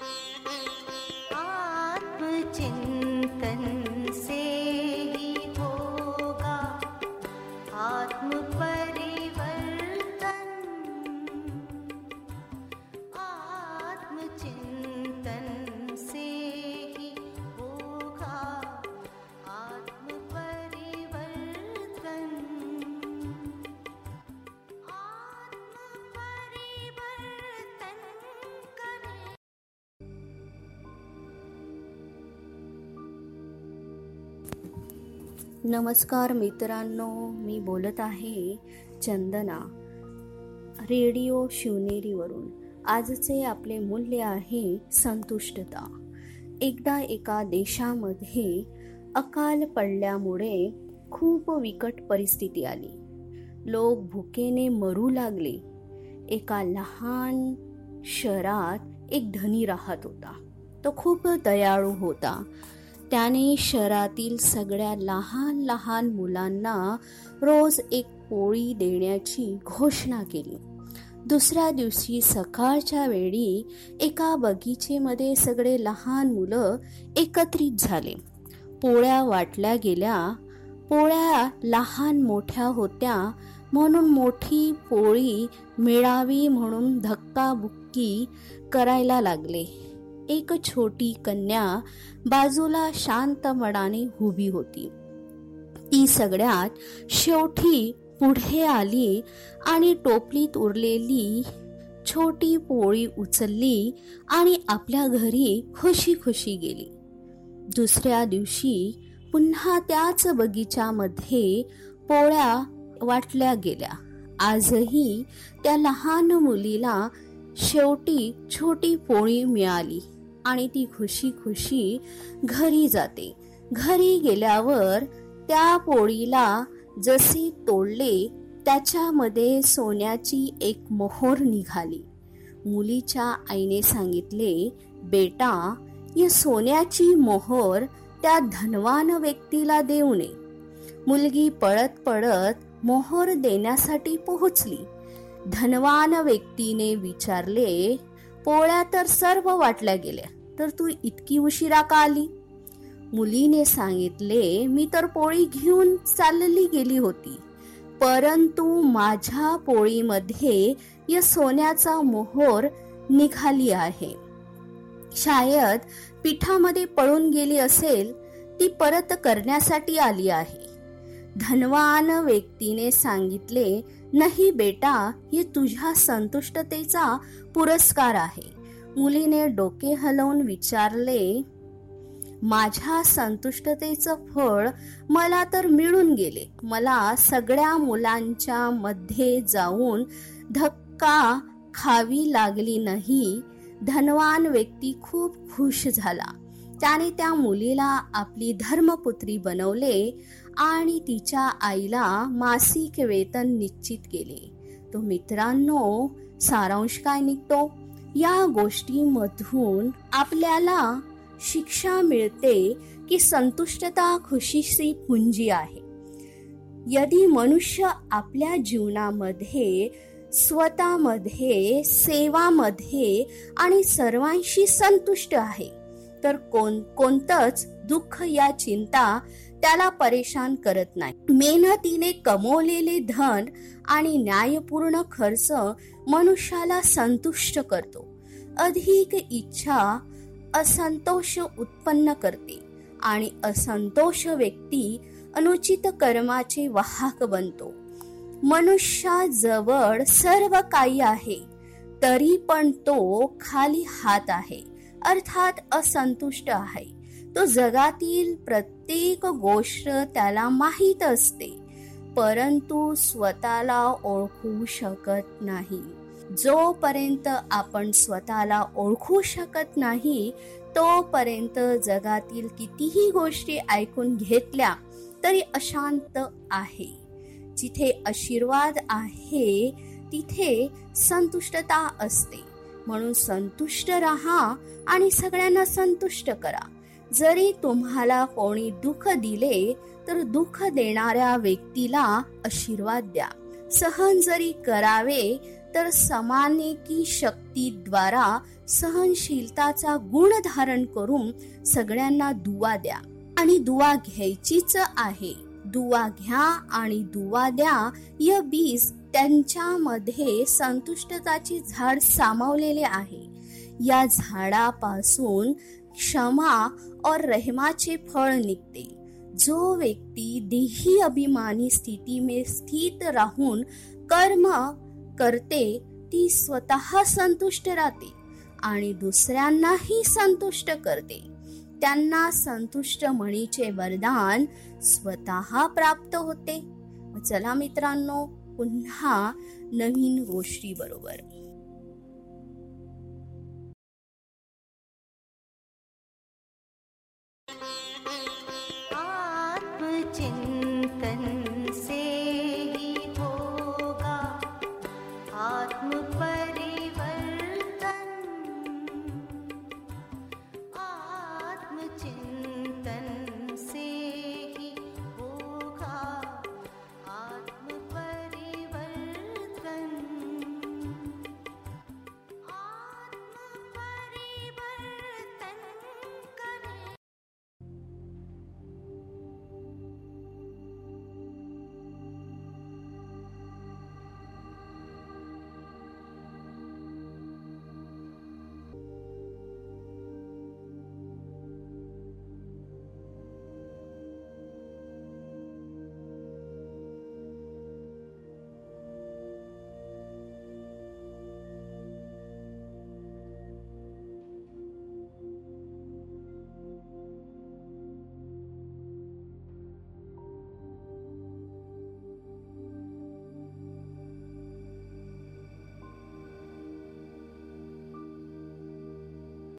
Oh. नमस्कार मित्रांनो मी बोलत आहे चंदना रेडिओ शिवनेरीवरून. आजचे आपले मूल्य आहे संतुष्टता. एकदा एका देशामध्ये अकाल पडल्यामुळे खूप विकट परिस्थिती आली. लोक भुकेने मरू लागले. एका लहान शहरात एक धनी राहत होता. तो खूप दयाळू होता. त्याने शहरातील सगळ्या लहान लहान मुलांना रोज एक पोळी देण्याची घोषणा केली. दुसऱ्या दिवशी सकाळच्या वेळी एका बगीचेमध्ये सगळे लहान मुलं एकत्रित झाले. पोळ्या वाटल्या गेल्या पोळ्या लहान मोठ्या होत्या म्हणून मोठी पोळी मिळावी म्हणून धक्काबुक्की करायला लागले. एक छोटी कन्या बाजूला शांत मनाने उभी होती. ती सगळ्यात शेवटी पुढे आली आणि टोपलीत उरलेली छोटी पोळी उचलली आणि आपल्या घरी खुशी खुशी गेली. दुसऱ्या दिवशी पुन्हा त्याच बगीच्यामध्ये पोळ्या वाटल्या गेल्या. आजही त्या लहान मुलीला शेवटी छोटी पोळी मिळाली. आणि ती खुशी खुशी घरी जाते. घरी गेल्यावर त्या पोळीला जसे तोडले त्याच्यामध्ये सोन्याची एक मोहोर निघाली. मुलीच्या आईने सांगितले बेटा या सोन्याची मोहोर त्या धनवान व्यक्तीला देऊ नये. मुलगी पळत पळत मोहोर देण्यासाठी पोहोचली. धनवान व्यक्तीने विचारले पोळ्या तर सर्व वाटल्या गेल्या. तर तू इतकी उशिरा का आली? मुलीने सांगितले मी तर पोळी घेऊन चालली गेली होती. परंतु माझ्या पोळीमध्ये या सोन्याचा मोहोर निघाली आहे. शायद पिठामध्ये पळून गेली असेल ती परत करण्यासाठी आली आहे. धनवान व्यक्तीने सांगितले नाही बेटा हे तुझ्या संतुष्टतेचा पुरस्कार आहे. मुलीने डोके हलवून विचारले माझ्या संतुष्टतेचं फळ मला तर मिळून गेले. मला सगळ्या मुलांच्या मध्ये जाऊन धक्का खावी लागली नाही. धनवान व्यक्ती खूप खुश झाला. त्याने त्या मुलीला आपली धर्मपुत्री बनवले आणि तिच्या आईला मासिक वेतन निश्चित केले. तो मित्रांनो सारांश काय निघतो? या गोष्टीमधून आपल्याला शिक्षा मिळते की संतुष्टता खुशीची पुंजी आहे. यदि मनुष्य आपल्या जीवनामध्ये स्वतःमध्ये सेवामध्ये आणि सर्वांशी संतुष्ट आहे तर कोण कोणतंच दुःख या चिंता त्याला परेशान करत नाही. मेहनतीने कमवलेले धन आणि न्यायपूर्ण खर्च मनुष्याला संतुष्ट करतो. अधिक इच्छा असंतोष उत्पन्न करते आणि असंतोष व्यक्ती अनुचित कर्माचे वाहक बनतो. मनुष्याजवळ सर्व काही आहे तरी पण तो खाली हात आहे अर्थात असंतुष्ट आहे. तो जगातील प्रत्येक गोष्ट त्याला माहीत असते परंतु स्वतःला ओळखू शकत नाही. जोपर्यंत आपण स्वतःला ओळखू शकत नाही तोपर्यंत जगातील कितीही गोष्टी ऐकून घेतल्या तरी अशांत आहे. जिथे आशीर्वाद आहे तिथे संतुष्टता असते. म्हणून संतुष्ट राहा आणि सगळ्यांना संतुष्ट करा. जरी तुम्हाला कोणी दुःख दिले तर दुःख देणाऱ्या व्यक्तीला आशीर्वाद द्या. सहन जरी करावे तर समानेकी शक्तीद्वारा सहनशीलताचा गुण धारण करून सगळ्यांना दुवा द्या. आणि दुवा घ्यायचीच आहे. दुवा घ्या आणि दुवा द्या या बीज त्यांच्यामध्ये संतुष्टताची झाड सामावलेले आहे. या झाडापासून क्षमा और रहमाचे फळ निघते. जो व्यक्ती देही अभिमानी स्थिती में स्थित राहून कर्म करते ती स्वतः संतुष्ट राहते आणि दुसऱ्यांनाही संतुष्ट करते. त्यांना संतुष्ट म्हणीचे वरदान स्वतः प्राप्त होते. चला मित्रांनो पुन्हा नवीन गोष्टी बरोबर